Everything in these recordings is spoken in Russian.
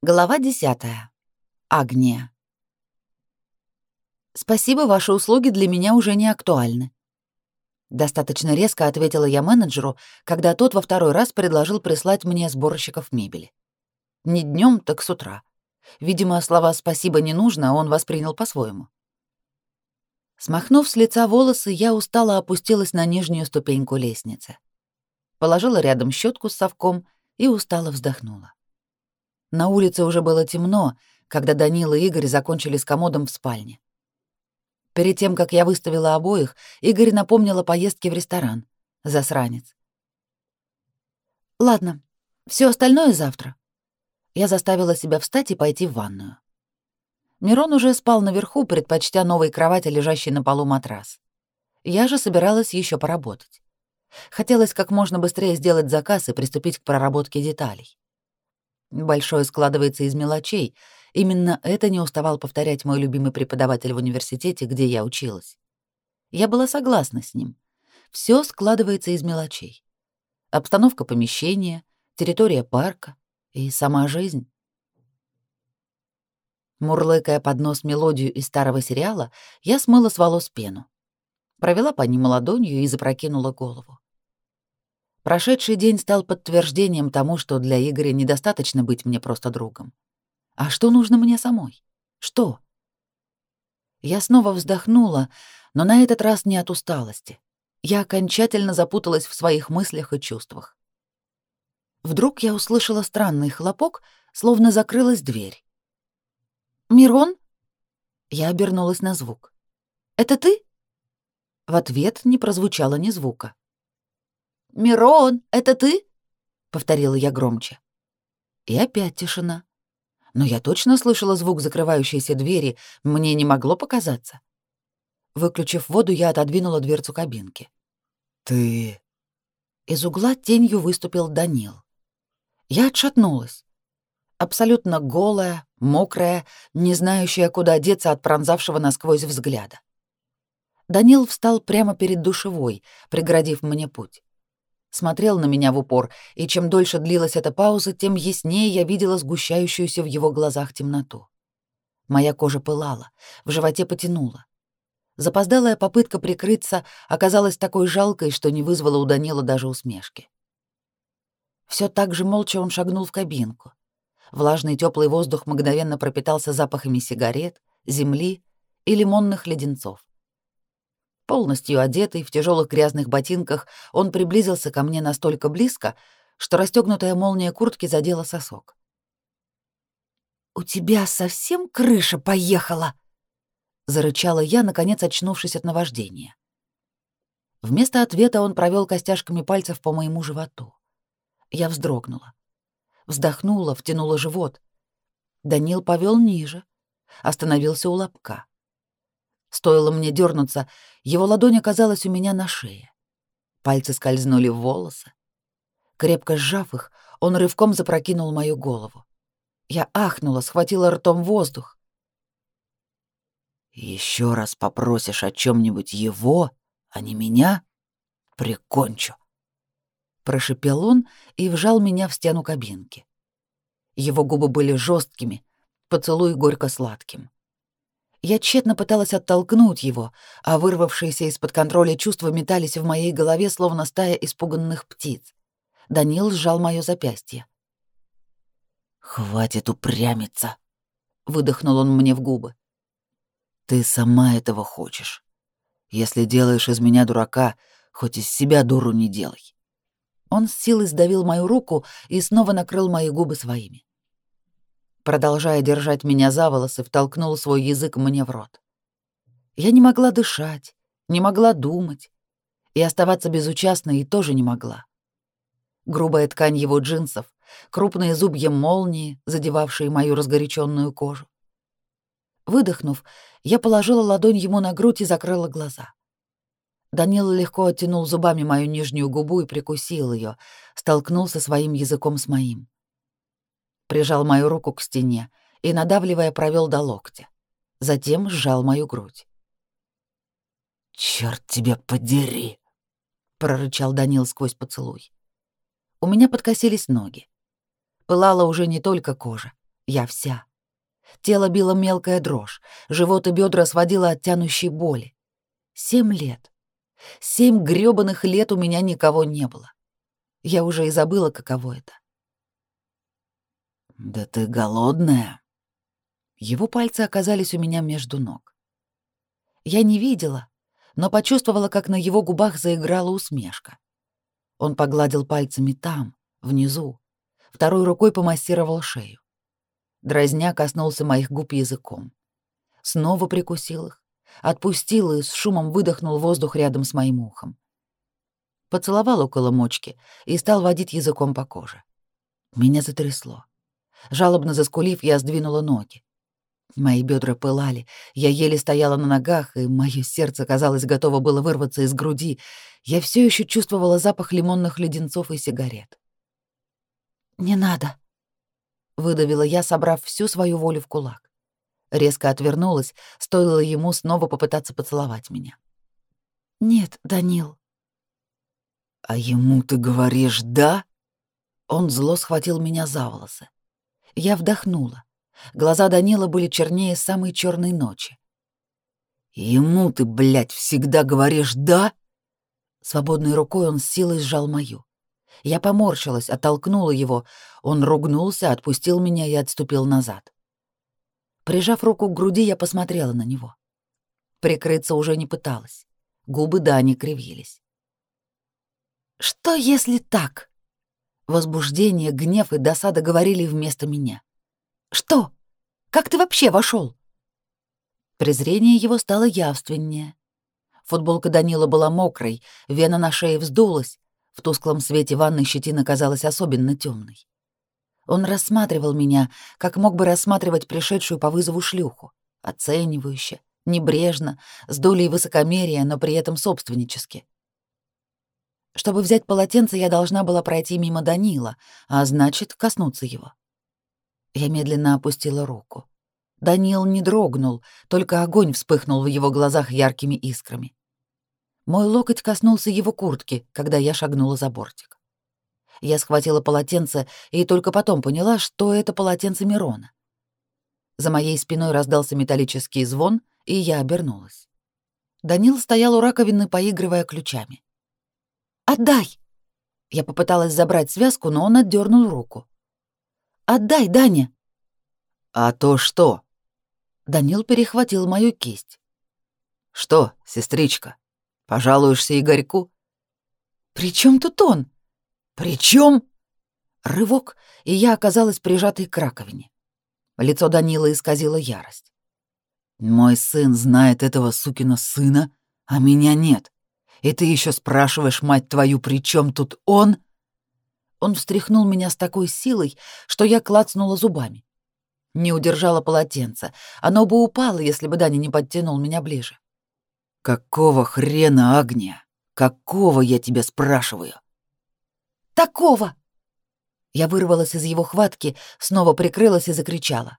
Глава десятая. Агния. «Спасибо, ваши услуги для меня уже не актуальны». Достаточно резко ответила я менеджеру, когда тот во второй раз предложил прислать мне сборщиков мебели. Не днем, так с утра. Видимо, слова «спасибо» не нужно, он воспринял по-своему. Смахнув с лица волосы, я устало опустилась на нижнюю ступеньку лестницы. Положила рядом щетку с совком и устало вздохнула. На улице уже было темно, когда Данила и Игорь закончили с комодом в спальне. Перед тем, как я выставила обоих, Игорь напомнил о поездке в ресторан. Засранец. «Ладно, все остальное завтра». Я заставила себя встать и пойти в ванную. Мирон уже спал наверху, предпочтя новой кровати, лежащей на полу матрас. Я же собиралась еще поработать. Хотелось как можно быстрее сделать заказ и приступить к проработке деталей. Большое складывается из мелочей. Именно это не уставал повторять мой любимый преподаватель в университете, где я училась. Я была согласна с ним. Все складывается из мелочей. Обстановка помещения, территория парка и сама жизнь. Мурлыкая под нос мелодию из старого сериала, я смыла с волос пену. Провела по ним ладонью и запрокинула голову. Прошедший день стал подтверждением тому, что для Игоря недостаточно быть мне просто другом. А что нужно мне самой? Что? Я снова вздохнула, но на этот раз не от усталости. Я окончательно запуталась в своих мыслях и чувствах. Вдруг я услышала странный хлопок, словно закрылась дверь. «Мирон?» Я обернулась на звук. «Это ты?» В ответ не прозвучало ни звука. «Мирон, это ты?» — повторила я громче. И опять тишина. Но я точно слышала звук закрывающейся двери, мне не могло показаться. Выключив воду, я отодвинула дверцу кабинки. «Ты...» Из угла тенью выступил Данил. Я отшатнулась. Абсолютно голая, мокрая, не знающая, куда деться от пронзавшего насквозь взгляда. Данил встал прямо перед душевой, преградив мне путь смотрел на меня в упор, и чем дольше длилась эта пауза, тем яснее я видела сгущающуюся в его глазах темноту. Моя кожа пылала, в животе потянула. Запоздалая попытка прикрыться оказалась такой жалкой, что не вызвала у Данила даже усмешки. Все так же молча он шагнул в кабинку. Влажный теплый воздух мгновенно пропитался запахами сигарет, земли и лимонных леденцов. Полностью одетый, в тяжелых грязных ботинках, он приблизился ко мне настолько близко, что расстегнутая молния куртки задела сосок. «У тебя совсем крыша поехала!» — зарычала я, наконец очнувшись от наваждения. Вместо ответа он провел костяшками пальцев по моему животу. Я вздрогнула. Вздохнула, втянула живот. Данил повел ниже, остановился у лобка. Стоило мне дернуться, его ладонь оказалась у меня на шее. Пальцы скользнули в волосы. Крепко сжав их, он рывком запрокинул мою голову. Я ахнула, схватила ртом воздух. Еще раз попросишь о чем-нибудь его, а не меня, прикончу. Прошипел он и вжал меня в стену кабинки. Его губы были жесткими, поцелуй горько-сладким. Я тщетно пыталась оттолкнуть его, а вырвавшиеся из-под контроля чувства метались в моей голове, словно стая испуганных птиц. Данил сжал моё запястье. «Хватит упрямиться!» — выдохнул он мне в губы. «Ты сама этого хочешь. Если делаешь из меня дурака, хоть из себя дуру не делай». Он с силой сдавил мою руку и снова накрыл мои губы своими продолжая держать меня за волосы, втолкнул свой язык мне в рот. Я не могла дышать, не могла думать, и оставаться безучастной тоже не могла. Грубая ткань его джинсов, крупные зубья молнии, задевавшие мою разгоряченную кожу. Выдохнув, я положила ладонь ему на грудь и закрыла глаза. Данил легко оттянул зубами мою нижнюю губу и прикусил ее, столкнулся своим языком с моим прижал мою руку к стене и, надавливая, провел до локтя. Затем сжал мою грудь. «Чёрт тебя подери!» — прорычал Данил сквозь поцелуй. У меня подкосились ноги. Пылала уже не только кожа. Я вся. Тело било мелкая дрожь, живот и бедра сводило от тянущей боли. Семь лет. Семь грёбаных лет у меня никого не было. Я уже и забыла, каково это. «Да ты голодная?» Его пальцы оказались у меня между ног. Я не видела, но почувствовала, как на его губах заиграла усмешка. Он погладил пальцами там, внизу, второй рукой помассировал шею. Дразня коснулся моих губ языком. Снова прикусил их, отпустил и с шумом выдохнул воздух рядом с моим ухом. Поцеловал около мочки и стал водить языком по коже. Меня затрясло. Жалобно заскулив, я сдвинула ноги. Мои бедра пылали, я еле стояла на ногах, и мое сердце, казалось, готово было вырваться из груди. Я все еще чувствовала запах лимонных леденцов и сигарет. «Не надо», — выдавила я, собрав всю свою волю в кулак. Резко отвернулась, стоило ему снова попытаться поцеловать меня. «Нет, Данил». «А ему ты говоришь «да»?» Он зло схватил меня за волосы. Я вдохнула. Глаза Данила были чернее самой черной ночи. «Ему ты, блядь, всегда говоришь «да»?» Свободной рукой он с силой сжал мою. Я поморщилась, оттолкнула его. Он ругнулся, отпустил меня и отступил назад. Прижав руку к груди, я посмотрела на него. Прикрыться уже не пыталась. Губы Дани кривились. «Что, если так?» Возбуждение, гнев и досада говорили вместо меня. Что? Как ты вообще вошел? Презрение его стало явственнее. Футболка Данила была мокрой, вена на шее вздулась, в тусклом свете ванной щетина казалась особенно темной. Он рассматривал меня, как мог бы рассматривать пришедшую по вызову шлюху, оценивающе, небрежно, с долей высокомерия, но при этом собственнически. Чтобы взять полотенце, я должна была пройти мимо Данила, а значит, коснуться его. Я медленно опустила руку. Даниил не дрогнул, только огонь вспыхнул в его глазах яркими искрами. Мой локоть коснулся его куртки, когда я шагнула за бортик. Я схватила полотенце и только потом поняла, что это полотенце Мирона. За моей спиной раздался металлический звон, и я обернулась. Данил стоял у раковины, поигрывая ключами. «Отдай!» Я попыталась забрать связку, но он отдернул руку. Отдай, Даня!» «А то что?» Данил перехватил мою кисть. «Что, сестричка, пожалуешься Игорьку?» «При чем тут он?» «При чем?» Рывок, и я оказалась прижатой к раковине. Лицо Данила исказило ярость. «Мой сын знает этого сукина сына, а меня нет. И ты еще спрашиваешь, мать твою, при чем тут он?» Он встряхнул меня с такой силой, что я клацнула зубами. Не удержала полотенце. Оно бы упало, если бы Даня не подтянул меня ближе. «Какого хрена, Агния? Какого, я тебя спрашиваю?» «Такого!» Я вырвалась из его хватки, снова прикрылась и закричала.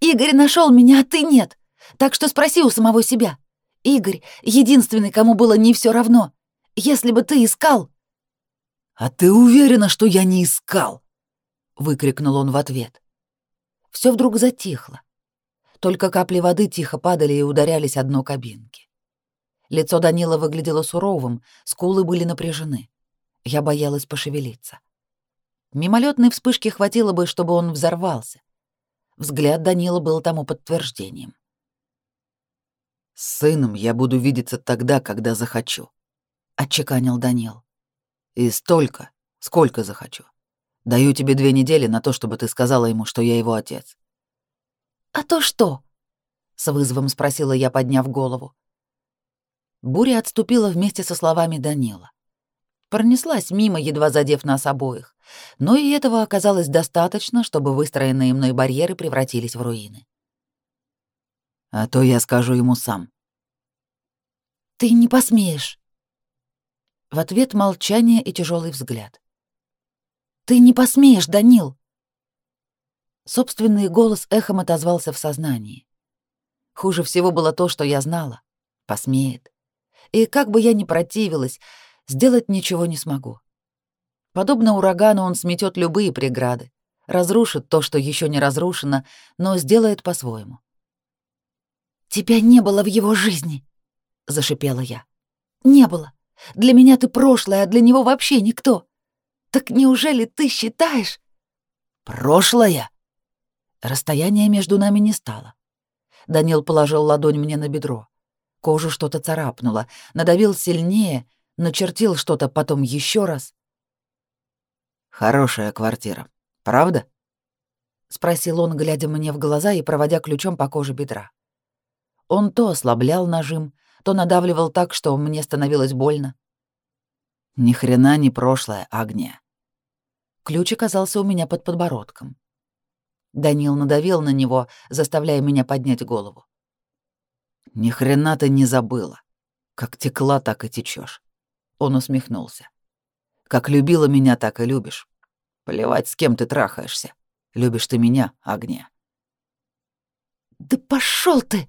«Игорь нашел меня, а ты нет! Так что спроси у самого себя. Игорь — единственный, кому было не все равно. Если бы ты искал...» «А ты уверена, что я не искал?» — выкрикнул он в ответ. Все вдруг затихло. Только капли воды тихо падали и ударялись о дно кабинки. Лицо Данила выглядело суровым, скулы были напряжены. Я боялась пошевелиться. Мимолетной вспышки хватило бы, чтобы он взорвался. Взгляд Данила был тому подтверждением. «С сыном я буду видеться тогда, когда захочу», — отчеканил Данил. И столько, сколько захочу. Даю тебе две недели на то, чтобы ты сказала ему, что я его отец. А то что? с вызовом спросила я, подняв голову. Буря отступила вместе со словами Данила. Пронеслась мимо, едва задев нас обоих, но и этого оказалось достаточно, чтобы выстроенные мной барьеры превратились в руины. А то я скажу ему сам. Ты не посмеешь. В ответ молчание и тяжелый взгляд. «Ты не посмеешь, Данил!» Собственный голос эхом отозвался в сознании. Хуже всего было то, что я знала. Посмеет. И как бы я ни противилась, сделать ничего не смогу. Подобно урагану он сметет любые преграды, разрушит то, что еще не разрушено, но сделает по-своему. «Тебя не было в его жизни!» — зашипела я. «Не было. Для меня ты прошлое, а для него вообще никто. Так неужели ты считаешь...» «Прошлое?» Расстояние между нами не стало. Данил положил ладонь мне на бедро. Кожу что-то царапнуло, надавил сильнее, начертил что-то потом еще раз. «Хорошая квартира, правда?» — спросил он, глядя мне в глаза и проводя ключом по коже бедра. Он то ослаблял нажим, то надавливал так, что мне становилось больно. Ни хрена не прошлое, Агния. Ключ оказался у меня под подбородком. Данил надавил на него, заставляя меня поднять голову. Ни хрена ты не забыла. Как текла, так и течешь. Он усмехнулся. Как любила меня, так и любишь. Плевать, с кем ты трахаешься. Любишь ты меня, Агния. Да пошел ты!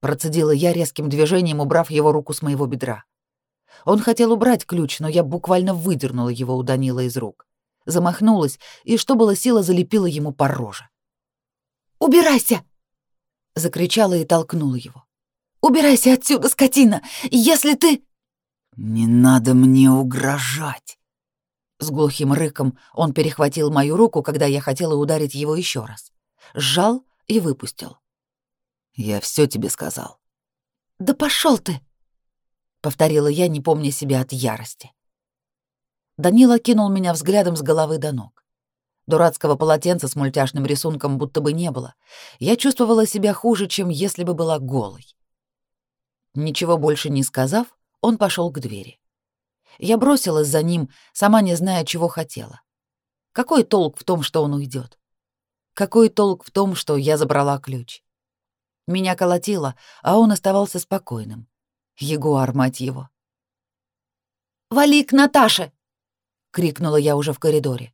Процедила я резким движением, убрав его руку с моего бедра. Он хотел убрать ключ, но я буквально выдернула его у Данила из рук. Замахнулась и, что было сила, залепила ему по роже. «Убирайся!» — закричала и толкнула его. «Убирайся отсюда, скотина! Если ты...» «Не надо мне угрожать!» С глухим рыком он перехватил мою руку, когда я хотела ударить его еще раз. Сжал и выпустил. Я все тебе сказал. Да пошел ты, повторила я, не помня себя от ярости. Данила кинул меня взглядом с головы до ног. Дурацкого полотенца с мультяшным рисунком будто бы не было. Я чувствовала себя хуже, чем если бы была голой. Ничего больше не сказав, он пошел к двери. Я бросилась за ним, сама не зная, чего хотела. Какой толк в том, что он уйдет? Какой толк в том, что я забрала ключ? Меня колотило, а он оставался спокойным. Ягуар, мать его. «Вали к Наташе!» — крикнула я уже в коридоре.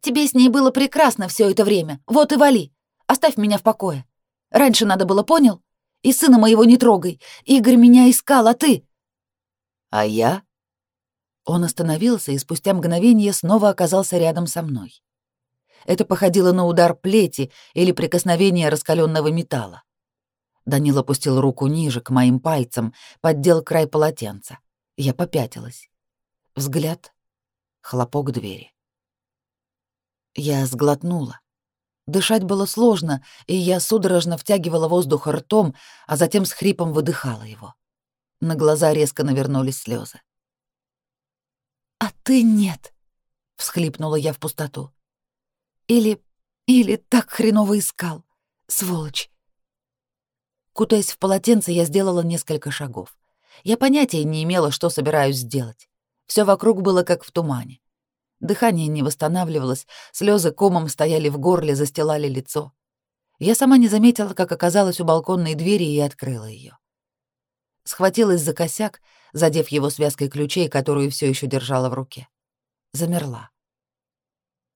«Тебе с ней было прекрасно все это время. Вот и вали. Оставь меня в покое. Раньше надо было, понял? И сына моего не трогай. Игорь меня искал, а ты...» «А я?» Он остановился и спустя мгновение снова оказался рядом со мной. Это походило на удар плети или прикосновение раскаленного металла. Данил опустил руку ниже, к моим пальцам, поддел край полотенца. Я попятилась. Взгляд, хлопок двери. Я сглотнула. Дышать было сложно, и я судорожно втягивала воздух ртом, а затем с хрипом выдыхала его. На глаза резко навернулись слезы. «А ты нет», — всхлипнула я в пустоту. Или... или так хреново искал. Сволочь. Кутаясь в полотенце, я сделала несколько шагов. Я понятия не имела, что собираюсь сделать. Все вокруг было как в тумане. Дыхание не восстанавливалось, слезы комом стояли в горле, застилали лицо. Я сама не заметила, как оказалась у балконной двери и открыла ее. Схватилась за косяк, задев его связкой ключей, которую все еще держала в руке. Замерла.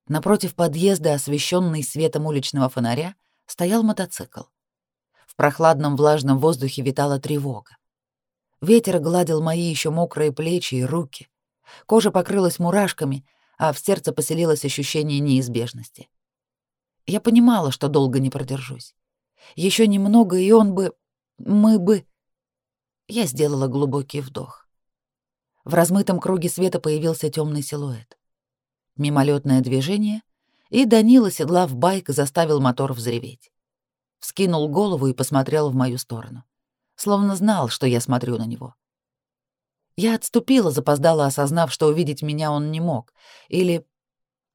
Напротив подъезда, освещенный светом уличного фонаря, стоял мотоцикл. В прохладном влажном воздухе витала тревога. Ветер гладил мои еще мокрые плечи и руки. Кожа покрылась мурашками, а в сердце поселилось ощущение неизбежности. Я понимала, что долго не продержусь. Еще немного, и он бы... мы бы... Я сделала глубокий вдох. В размытом круге света появился темный силуэт. Мимолетное движение, и Данила, седлав байк, заставил мотор взреветь. Вскинул голову и посмотрел в мою сторону. Словно знал, что я смотрю на него. Я отступила, запоздала, осознав, что увидеть меня он не мог. Или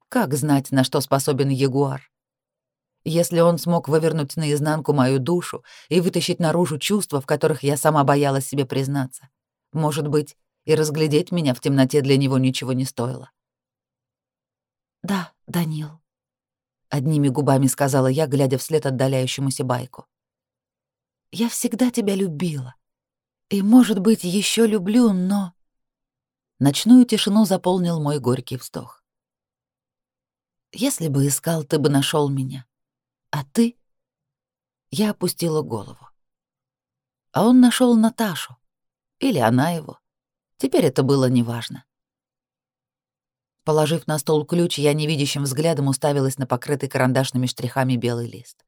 как знать, на что способен ягуар? Если он смог вывернуть наизнанку мою душу и вытащить наружу чувства, в которых я сама боялась себе признаться, может быть, и разглядеть меня в темноте для него ничего не стоило. «Да, Данил», — одними губами сказала я, глядя вслед отдаляющемуся байку. «Я всегда тебя любила. И, может быть, еще люблю, но...» Ночную тишину заполнил мой горький вздох. «Если бы искал, ты бы нашел меня. А ты...» Я опустила голову. А он нашел Наташу. Или она его. Теперь это было неважно. Положив на стол ключ, я невидящим взглядом уставилась на покрытый карандашными штрихами белый лист.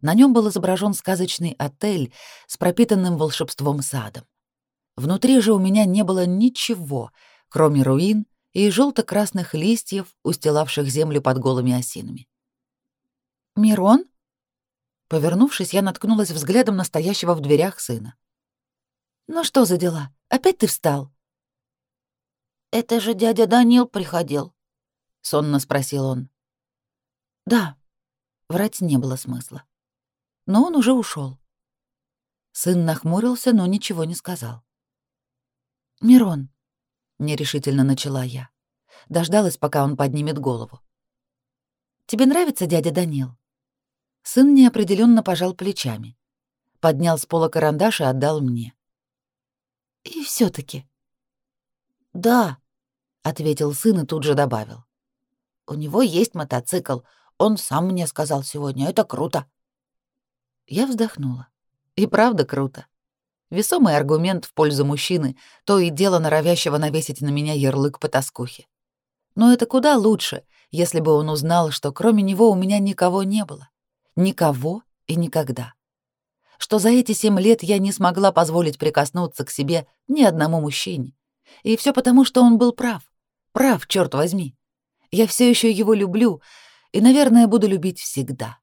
На нем был изображен сказочный отель с пропитанным волшебством садом. Внутри же у меня не было ничего, кроме руин и желто-красных листьев, устилавших землю под голыми осинами. «Мирон?» Повернувшись, я наткнулась взглядом настоящего в дверях сына. «Ну что за дела? Опять ты встал?» «Это же дядя Данил приходил», — сонно спросил он. «Да». Врать не было смысла. Но он уже ушел. Сын нахмурился, но ничего не сказал. «Мирон», — нерешительно начала я. Дождалась, пока он поднимет голову. «Тебе нравится дядя Данил?» Сын неопределенно пожал плечами. Поднял с пола карандаш и отдал мне. «И все таки «Да», — ответил сын и тут же добавил. «У него есть мотоцикл. Он сам мне сказал сегодня. Это круто». Я вздохнула. И правда круто. Весомый аргумент в пользу мужчины, то и дело норовящего навесить на меня ярлык по тоскухе. Но это куда лучше, если бы он узнал, что кроме него у меня никого не было. Никого и никогда. Что за эти семь лет я не смогла позволить прикоснуться к себе ни одному мужчине. И все потому, что он был прав. Прав, черт возьми. Я все еще его люблю и, наверное, буду любить всегда.